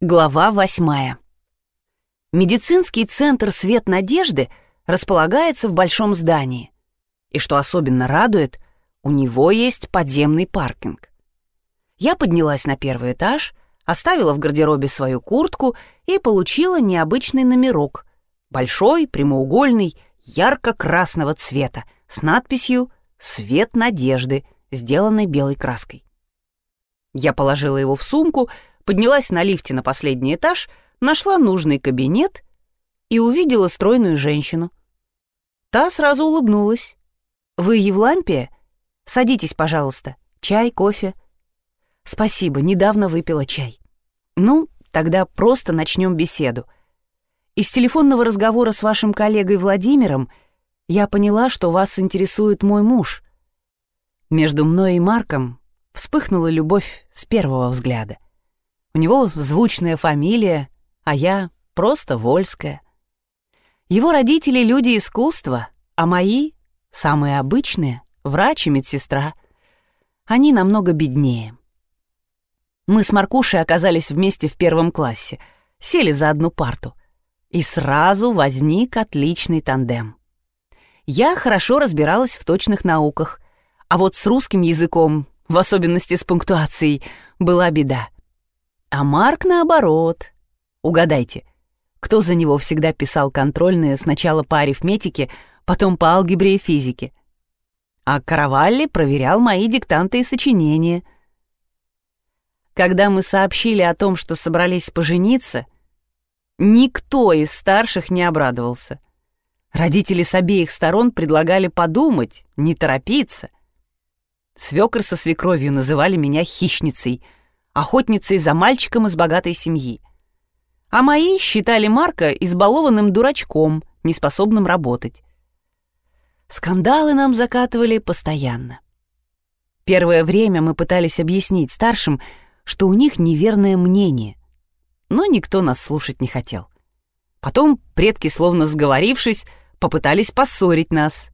Глава восьмая. Медицинский центр «Свет надежды» располагается в большом здании. И что особенно радует, у него есть подземный паркинг. Я поднялась на первый этаж, оставила в гардеробе свою куртку и получила необычный номерок. Большой, прямоугольный, ярко-красного цвета, с надписью «Свет надежды», сделанной белой краской. Я положила его в сумку — поднялась на лифте на последний этаж, нашла нужный кабинет и увидела стройную женщину. Та сразу улыбнулась. «Вы Евлампия? Садитесь, пожалуйста. Чай, кофе?» «Спасибо, недавно выпила чай». «Ну, тогда просто начнем беседу. Из телефонного разговора с вашим коллегой Владимиром я поняла, что вас интересует мой муж. Между мной и Марком вспыхнула любовь с первого взгляда. У него звучная фамилия, а я просто Вольская. Его родители — люди искусства, а мои — самые обычные, врач и медсестра. Они намного беднее. Мы с Маркушей оказались вместе в первом классе, сели за одну парту. И сразу возник отличный тандем. Я хорошо разбиралась в точных науках, а вот с русским языком, в особенности с пунктуацией, была беда. А Марк наоборот. Угадайте, кто за него всегда писал контрольные сначала по арифметике, потом по алгебре и физике? А Каравалли проверял мои диктанты и сочинения. Когда мы сообщили о том, что собрались пожениться, никто из старших не обрадовался. Родители с обеих сторон предлагали подумать, не торопиться. Свекр со свекровью называли меня хищницей — охотницей за мальчиком из богатой семьи. А мои считали Марка избалованным дурачком, неспособным работать. Скандалы нам закатывали постоянно. Первое время мы пытались объяснить старшим, что у них неверное мнение, но никто нас слушать не хотел. Потом предки, словно сговорившись, попытались поссорить нас.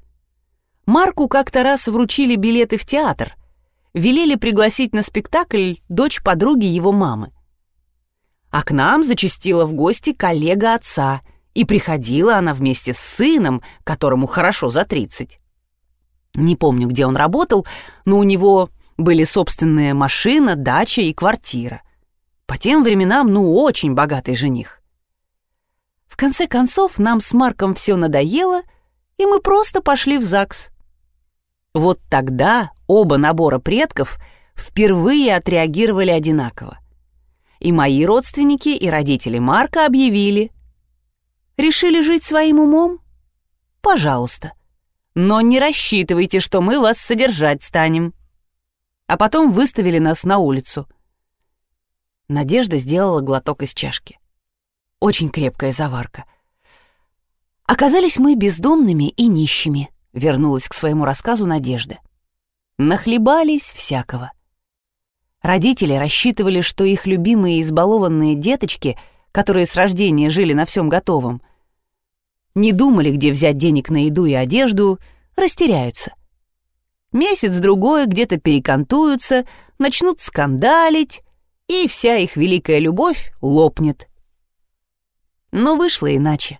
Марку как-то раз вручили билеты в театр, велели пригласить на спектакль дочь подруги его мамы. А к нам зачастила в гости коллега отца, и приходила она вместе с сыном, которому хорошо за тридцать. Не помню, где он работал, но у него были собственная машина, дача и квартира. По тем временам, ну, очень богатый жених. В конце концов, нам с Марком все надоело, и мы просто пошли в ЗАГС. Вот тогда оба набора предков впервые отреагировали одинаково. И мои родственники, и родители Марка объявили. Решили жить своим умом? Пожалуйста. Но не рассчитывайте, что мы вас содержать станем. А потом выставили нас на улицу. Надежда сделала глоток из чашки. Очень крепкая заварка. Оказались мы бездомными и нищими вернулась к своему рассказу Надежда. Нахлебались всякого. Родители рассчитывали, что их любимые избалованные деточки, которые с рождения жили на всем готовом, не думали, где взять денег на еду и одежду, растеряются. Месяц-другой где-то перекантуются, начнут скандалить, и вся их великая любовь лопнет. Но вышло иначе.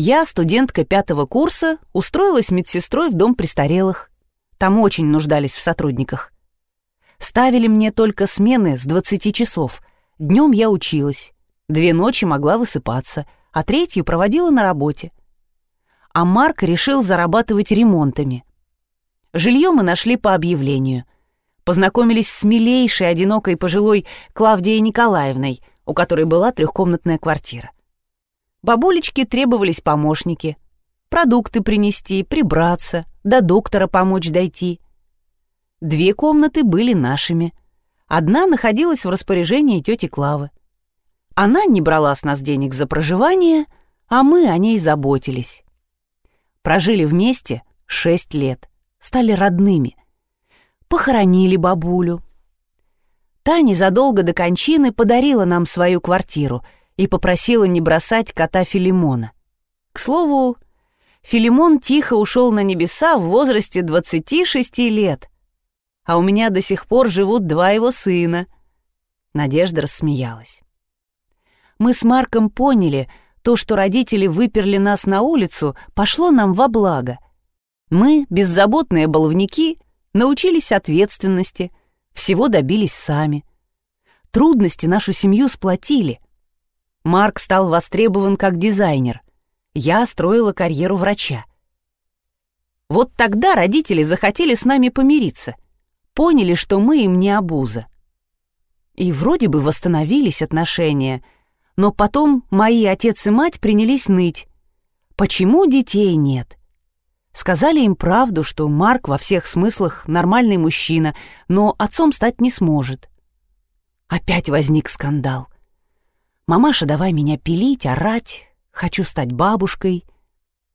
Я, студентка пятого курса, устроилась медсестрой в дом престарелых. Там очень нуждались в сотрудниках. Ставили мне только смены с 20 часов. Днем я училась. Две ночи могла высыпаться, а третью проводила на работе. А Марк решил зарабатывать ремонтами. Жилье мы нашли по объявлению. Познакомились с милейшей, одинокой пожилой Клавдией Николаевной, у которой была трехкомнатная квартира. Бабулечке требовались помощники. Продукты принести, прибраться, до доктора помочь дойти. Две комнаты были нашими. Одна находилась в распоряжении тети Клавы. Она не брала с нас денег за проживание, а мы о ней заботились. Прожили вместе шесть лет, стали родными. Похоронили бабулю. Та незадолго до кончины подарила нам свою квартиру — и попросила не бросать кота Филимона. К слову, Филимон тихо ушел на небеса в возрасте 26 лет, а у меня до сих пор живут два его сына. Надежда рассмеялась. мы с Марком поняли, то, что родители выперли нас на улицу, пошло нам во благо. Мы, беззаботные баловники, научились ответственности, всего добились сами. Трудности нашу семью сплотили. Марк стал востребован как дизайнер. Я строила карьеру врача. Вот тогда родители захотели с нами помириться. Поняли, что мы им не обуза. И вроде бы восстановились отношения, но потом мои отец и мать принялись ныть. Почему детей нет? Сказали им правду, что Марк во всех смыслах нормальный мужчина, но отцом стать не сможет. Опять возник скандал. «Мамаша, давай меня пилить, орать, хочу стать бабушкой».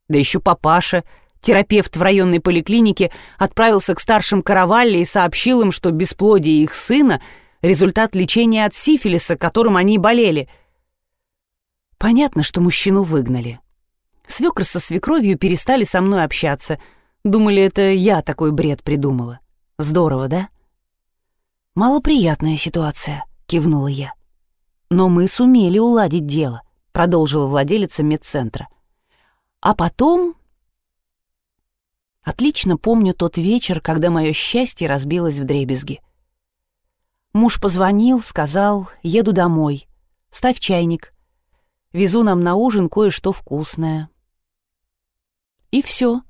Да еще папаша — Терапевт в районной поликлинике отправился к старшим Каравалли и сообщил им, что бесплодие их сына — результат лечения от сифилиса, которым они болели. Понятно, что мужчину выгнали. Свекр со свекровью перестали со мной общаться. Думали, это я такой бред придумала. Здорово, да? «Малоприятная ситуация», — кивнула я. «Но мы сумели уладить дело», — продолжила владелица медцентра. А потом Отлично помню тот вечер, когда мое счастье разбилось в дребезги. Муж позвонил, сказал, еду домой. Ставь чайник. Везу нам на ужин кое-что вкусное. И все.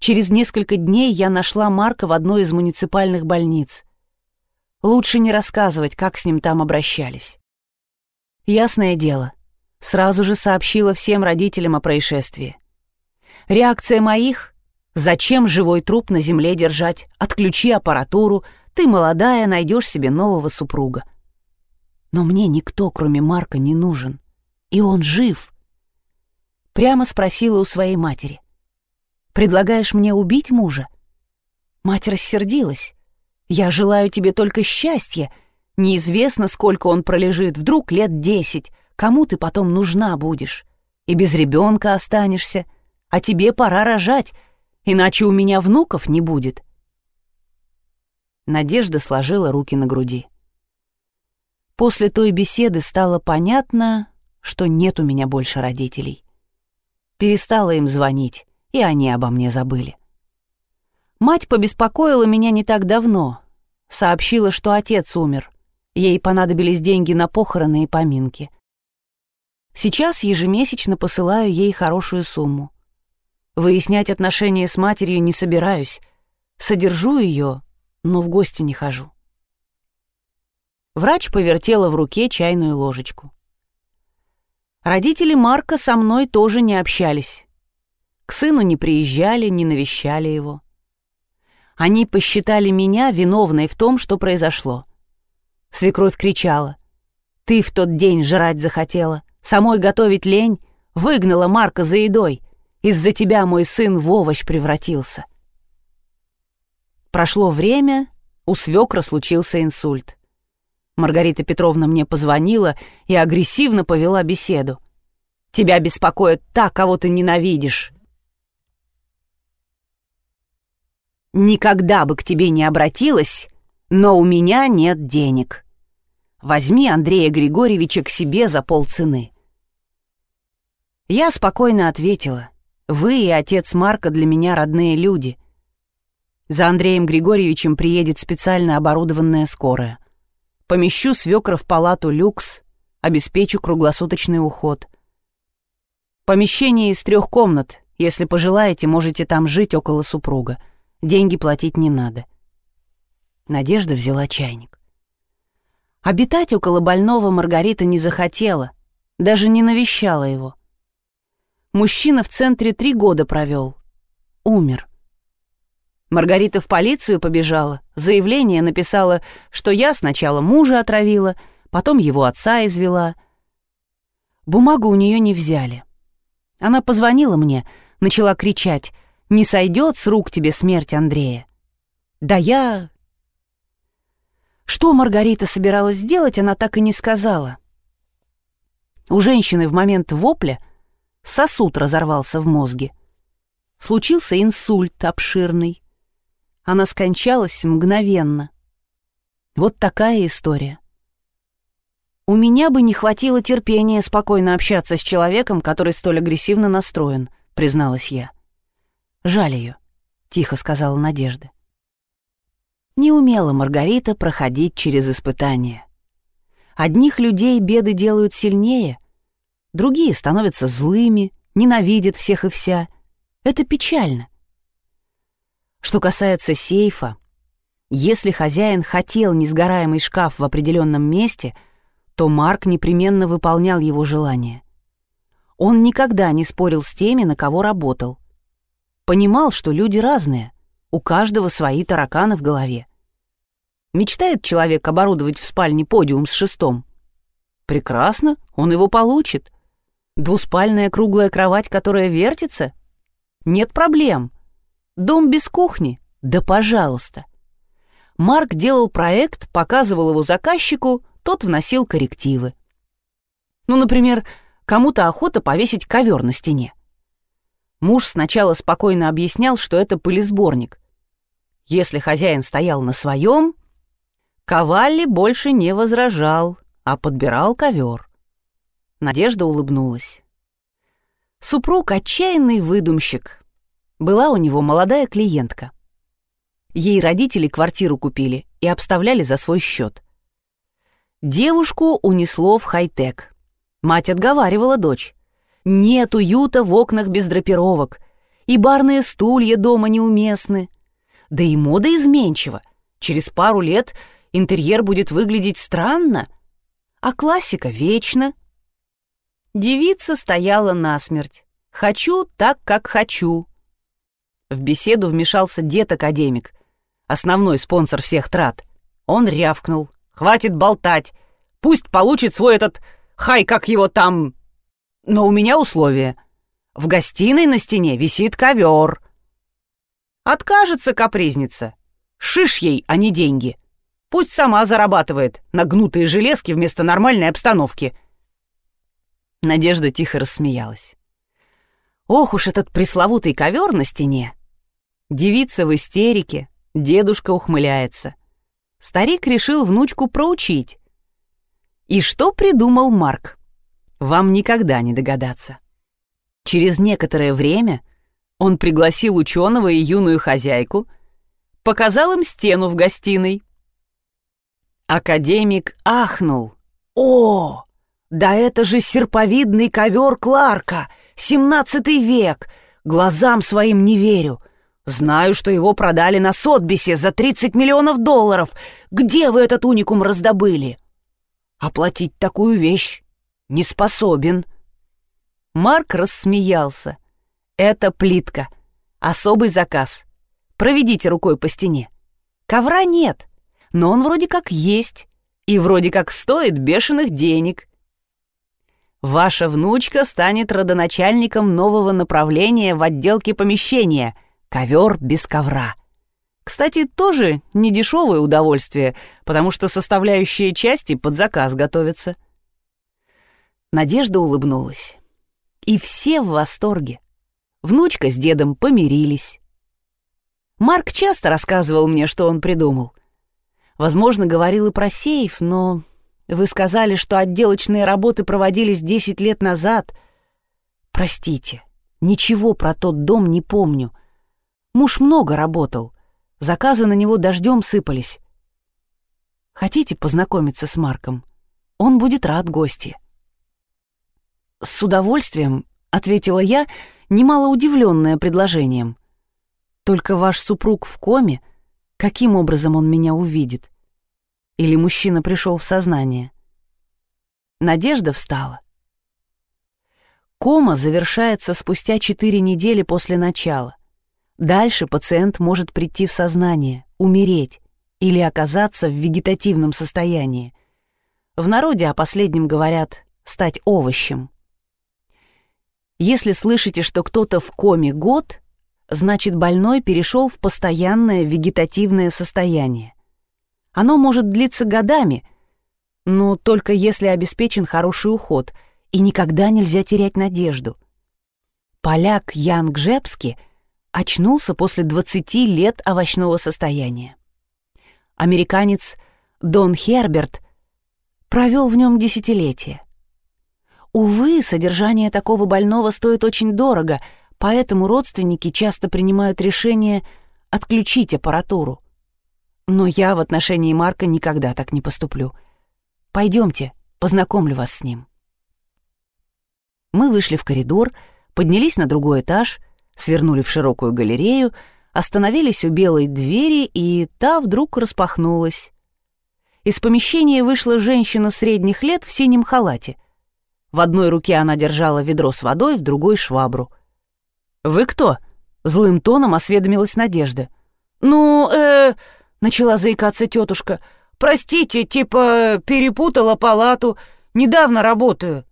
Через несколько дней я нашла Марка в одной из муниципальных больниц. Лучше не рассказывать, как с ним там обращались. Ясное дело, сразу же сообщила всем родителям о происшествии. Реакция моих Зачем живой труп на земле держать? Отключи аппаратуру. Ты молодая, найдешь себе нового супруга. Но мне никто, кроме Марка, не нужен. И он жив. Прямо спросила у своей матери. «Предлагаешь мне убить мужа?» Мать рассердилась. «Я желаю тебе только счастья. Неизвестно, сколько он пролежит, вдруг лет десять. Кому ты потом нужна будешь? И без ребенка останешься. А тебе пора рожать, иначе у меня внуков не будет. Надежда сложила руки на груди. После той беседы стало понятно, что нет у меня больше родителей. Перестала им звонить, и они обо мне забыли. Мать побеспокоила меня не так давно. Сообщила, что отец умер. Ей понадобились деньги на похороны и поминки. Сейчас ежемесячно посылаю ей хорошую сумму. Выяснять отношения с матерью не собираюсь. Содержу ее, но в гости не хожу. Врач повертела в руке чайную ложечку. Родители Марка со мной тоже не общались. К сыну не приезжали, не навещали его. Они посчитали меня виновной в том, что произошло. Свекровь кричала. «Ты в тот день жрать захотела, самой готовить лень, выгнала Марка за едой. Из-за тебя мой сын в овощ превратился. Прошло время, у свекра случился инсульт. Маргарита Петровна мне позвонила и агрессивно повела беседу. «Тебя беспокоит та, кого ты ненавидишь». «Никогда бы к тебе не обратилась, но у меня нет денег. Возьми Андрея Григорьевича к себе за полцены». Я спокойно ответила — вы и отец Марка для меня родные люди. За Андреем Григорьевичем приедет специально оборудованная скорая. Помещу свекра в палату люкс, обеспечу круглосуточный уход. Помещение из трех комнат. Если пожелаете, можете там жить около супруга. Деньги платить не надо. Надежда взяла чайник. Обитать около больного Маргарита не захотела, даже не навещала его. Мужчина в центре три года провел. Умер. Маргарита в полицию побежала, заявление написала, что я сначала мужа отравила, потом его отца извела. Бумагу у нее не взяли. Она позвонила мне, начала кричать, «Не сойдет с рук тебе смерть Андрея». Да я... Что Маргарита собиралась сделать, она так и не сказала. У женщины в момент вопля сосуд разорвался в мозге. Случился инсульт обширный. Она скончалась мгновенно. Вот такая история. У меня бы не хватило терпения спокойно общаться с человеком, который столь агрессивно настроен, призналась я. Жаль ее, тихо сказала Надежда. Не умела Маргарита проходить через испытания. Одних людей беды делают сильнее, другие становятся злыми, ненавидят всех и вся. Это печально. Что касается сейфа, если хозяин хотел несгораемый шкаф в определенном месте, то Марк непременно выполнял его желание. Он никогда не спорил с теми, на кого работал. Понимал, что люди разные, у каждого свои тараканы в голове. Мечтает человек оборудовать в спальне подиум с шестом? Прекрасно, он его получит. Двуспальная круглая кровать, которая вертится? Нет проблем. Дом без кухни? Да пожалуйста. Марк делал проект, показывал его заказчику, тот вносил коррективы. Ну, например, кому-то охота повесить ковер на стене. Муж сначала спокойно объяснял, что это пылесборник. Если хозяин стоял на своем, Ковалли больше не возражал, а подбирал ковер. Надежда улыбнулась. Супруг — отчаянный выдумщик. Была у него молодая клиентка. Ей родители квартиру купили и обставляли за свой счет. Девушку унесло в хай-тек. Мать отговаривала дочь. Нет уюта в окнах без драпировок, и барные стулья дома неуместны. Да и мода изменчива. Через пару лет интерьер будет выглядеть странно, а классика вечна. Девица стояла насмерть. «Хочу так, как хочу». В беседу вмешался дед-академик, основной спонсор всех трат. Он рявкнул. «Хватит болтать! Пусть получит свой этот... Хай, как его там... Но у меня условие. В гостиной на стене висит ковер. Откажется капризница. Шиш ей, а не деньги. Пусть сама зарабатывает на гнутые железки вместо нормальной обстановки». Надежда тихо рассмеялась. «Ох уж этот пресловутый ковер на стене!» Девица в истерике, Дедушка ухмыляется. Старик решил внучку проучить. И что придумал Марк? Вам никогда не догадаться. Через некоторое время он пригласил ученого и юную хозяйку, показал им стену в гостиной. Академик ахнул. «О, да это же серповидный ковер Кларка, семнадцатый век! Глазам своим не верю. Знаю, что его продали на Сотбисе за 30 миллионов долларов. Где вы этот уникум раздобыли? Оплатить такую вещь не способен. Марк рассмеялся. Это плитка. Особый заказ. Проведите рукой по стене. Ковра нет, но он вроде как есть. И вроде как стоит бешеных денег. Ваша внучка станет родоначальником нового направления в отделке помещения — Ковер без ковра. Кстати, тоже недешевое удовольствие, потому что составляющие части под заказ готовятся. Надежда улыбнулась. И все в восторге. Внучка с дедом помирились. Марк часто рассказывал мне, что он придумал. Возможно, говорил и про сейф, но вы сказали, что отделочные работы проводились 10 лет назад. Простите, ничего про тот дом не помню — Муж много работал. Заказы на него дождем сыпались. Хотите познакомиться с Марком? Он будет рад гости. С удовольствием, ответила я, немало удивленная предложением. Только ваш супруг в коме, каким образом он меня увидит? Или мужчина пришел в сознание? Надежда встала. Кома завершается спустя четыре недели после начала. Дальше пациент может прийти в сознание, умереть или оказаться в вегетативном состоянии. В народе о последнем говорят «стать овощем». Если слышите, что кто-то в коме год, значит больной перешел в постоянное вегетативное состояние. Оно может длиться годами, но только если обеспечен хороший уход, и никогда нельзя терять надежду. Поляк Ян Гжепский — очнулся после 20 лет овощного состояния. Американец Дон Херберт провел в нем десятилетия. Увы, содержание такого больного стоит очень дорого, поэтому родственники часто принимают решение отключить аппаратуру. Но я в отношении Марка никогда так не поступлю. Пойдемте, познакомлю вас с ним. Мы вышли в коридор, поднялись на другой этаж, свернули в широкую галерею, остановились у белой двери, и та вдруг распахнулась. Из помещения вышла женщина средних лет в синем халате. В одной руке она держала ведро с водой, в другой — швабру. «Вы кто?» — злым тоном осведомилась Надежда. «Ну, э...» — начала заикаться тетушка. «Простите, типа перепутала палату. Недавно работаю».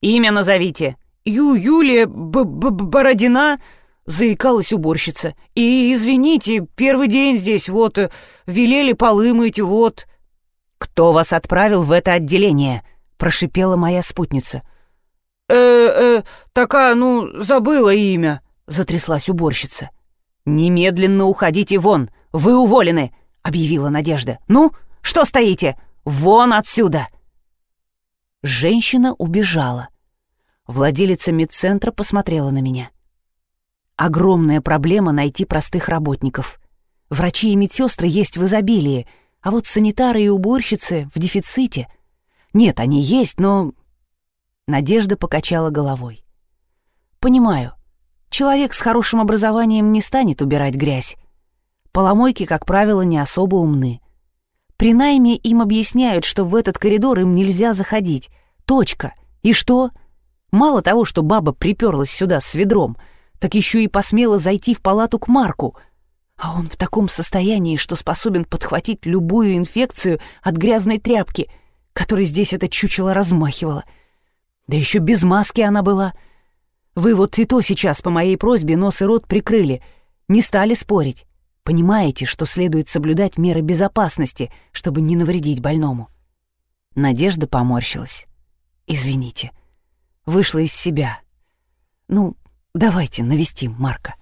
«Имя назовите». «Ю Юлия Б -б Бородина», — заикалась уборщица. «И извините, первый день здесь, вот, э, велели полы мыть, вот». «Кто вас отправил в это отделение?» — прошипела моя спутница. «Э-э, такая, ну, забыла имя», — затряслась уборщица. «Немедленно уходите вон, вы уволены», — объявила Надежда. «Ну, что стоите? Вон отсюда!» Женщина убежала. Владелица медцентра посмотрела на меня. Огромная проблема найти простых работников. Врачи и медсестры есть в изобилии, а вот санитары и уборщицы в дефиците. Нет, они есть, но... Надежда покачала головой. Понимаю. Человек с хорошим образованием не станет убирать грязь. Поломойки, как правило, не особо умны. При найме им объясняют, что в этот коридор им нельзя заходить. Точка. И что? Мало того, что баба приперлась сюда с ведром, так еще и посмела зайти в палату к Марку — а он в таком состоянии, что способен подхватить любую инфекцию от грязной тряпки, которой здесь это чучело размахивало. Да еще без маски она была. Вы вот и то сейчас по моей просьбе нос и рот прикрыли, не стали спорить. Понимаете, что следует соблюдать меры безопасности, чтобы не навредить больному. Надежда поморщилась. «Извините. Вышла из себя. Ну, давайте навестим Марка».